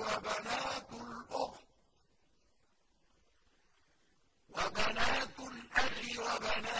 وبنات الأخت وبنات الأخ وبنات